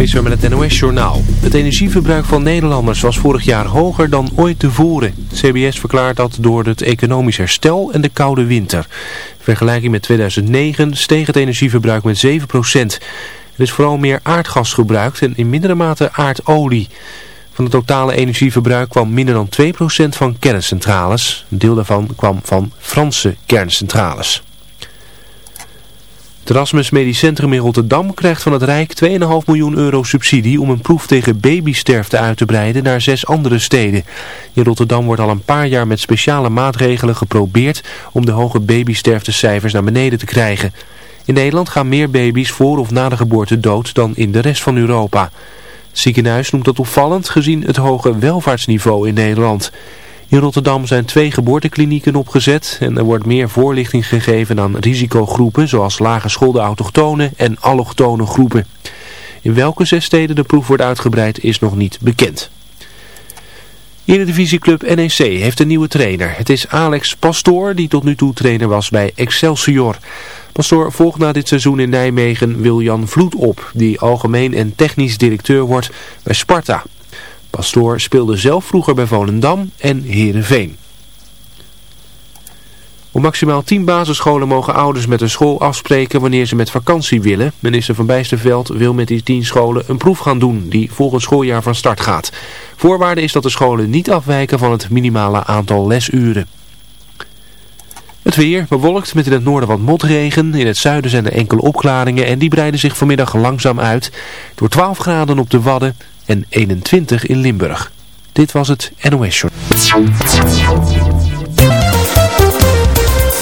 Visser met het NOS-journaal. Het energieverbruik van Nederlanders was vorig jaar hoger dan ooit tevoren. CBS verklaart dat door het economisch herstel en de koude winter. In vergelijking met 2009 steeg het energieverbruik met 7%. Er is vooral meer aardgas gebruikt en in mindere mate aardolie. Van het totale energieverbruik kwam minder dan 2% van kerncentrales. Een deel daarvan kwam van Franse kerncentrales. Het Erasmus Medisch Centrum in Rotterdam krijgt van het Rijk 2,5 miljoen euro subsidie om een proef tegen babysterfte uit te breiden naar zes andere steden. In Rotterdam wordt al een paar jaar met speciale maatregelen geprobeerd om de hoge babysterftecijfers naar beneden te krijgen. In Nederland gaan meer baby's voor of na de geboorte dood dan in de rest van Europa. Het ziekenhuis noemt dat opvallend gezien het hoge welvaartsniveau in Nederland. In Rotterdam zijn twee geboorteklinieken opgezet en er wordt meer voorlichting gegeven aan risicogroepen zoals lage schoolde autochtonen en allochtone groepen. In welke zes steden de proef wordt uitgebreid is nog niet bekend. Eredivisieclub NEC heeft een nieuwe trainer. Het is Alex Pastoor die tot nu toe trainer was bij Excelsior. Pastoor volgt na dit seizoen in Nijmegen Wiljan Vloed op, die algemeen en technisch directeur wordt bij Sparta. Pastoor speelde zelf vroeger bij Volendam en Heerenveen. Op maximaal 10 basisscholen mogen ouders met een school afspreken wanneer ze met vakantie willen. Minister Van Bijsterveld wil met die 10 scholen een proef gaan doen die volgend schooljaar van start gaat. Voorwaarde is dat de scholen niet afwijken van het minimale aantal lesuren. Het weer bewolkt met in het noorden wat motregen. In het zuiden zijn er enkele opklaringen en die breiden zich vanmiddag langzaam uit. Door 12 graden op de Wadden en 21 in Limburg. Dit was het NOS Short.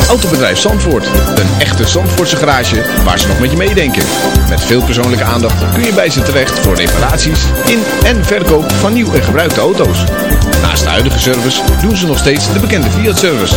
Autobedrijf Zandvoort. Een echte Zandvoortse garage waar ze nog met je meedenken. Met veel persoonlijke aandacht kun je bij ze terecht voor reparaties in en verkoop van nieuw en gebruikte auto's. Naast de huidige service doen ze nog steeds de bekende Fiat-service.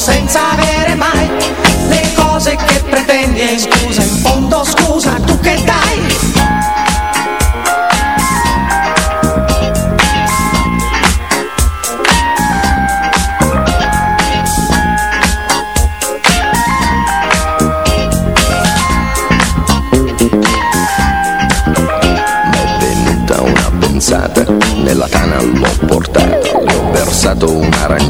senza avere mai le cose che pretendi. Scusa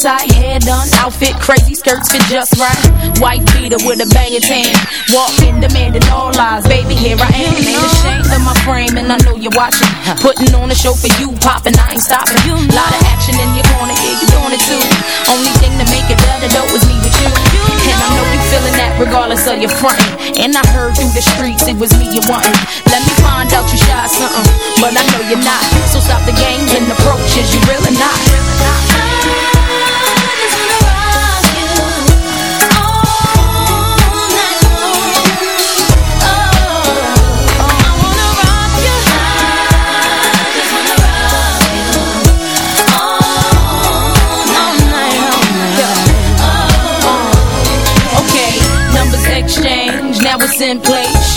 Always my shit tight, hair done, outfit crazy, skirts fit just right. White beater with a banging tan. Walking, demanding all lies. Baby, here I am. Ain't ashamed of my frame, and I know you're watching. Putting on a show for you, popping, I ain't stopping. Lot of action in your corner, yeah, you're doing it too. Only thing to make it better though is me with you. And I know you feeling that regardless of your front. And I heard through the streets it was me you wantin'. Let me find out you shy something, but I know you're not. So stop the games and approaches, you really not.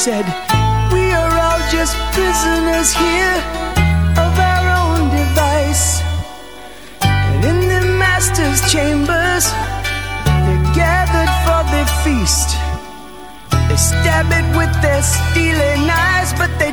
said, We are all just prisoners here of our own device. And in the master's chambers, they're gathered for the feast. They stab it with their steely knives, but they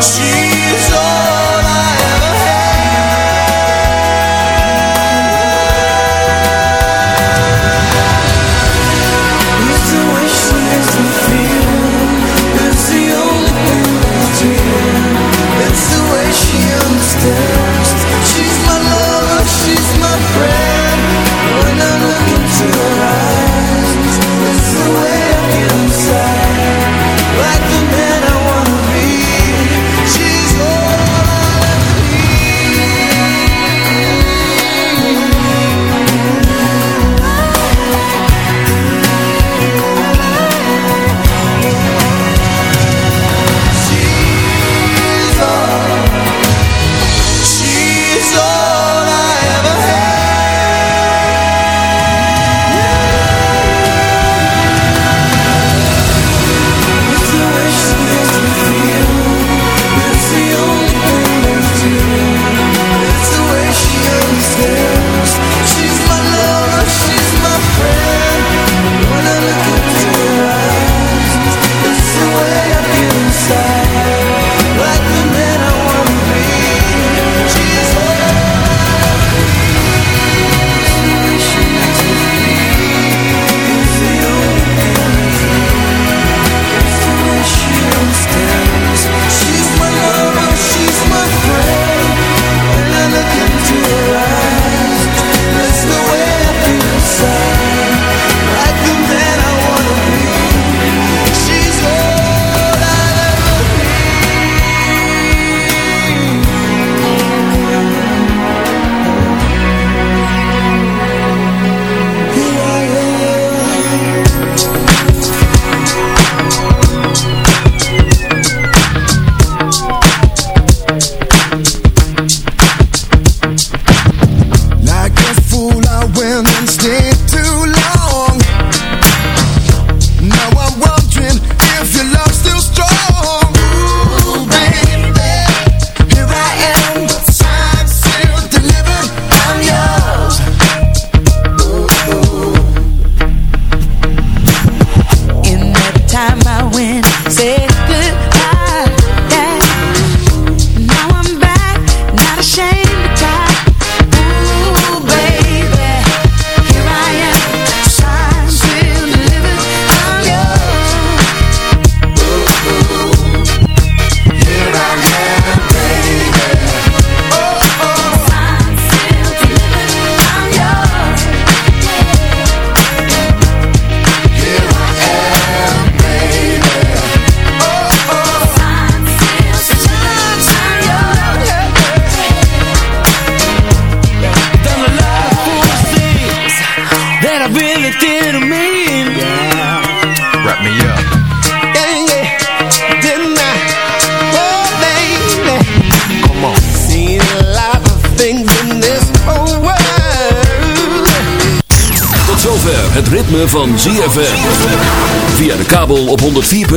Se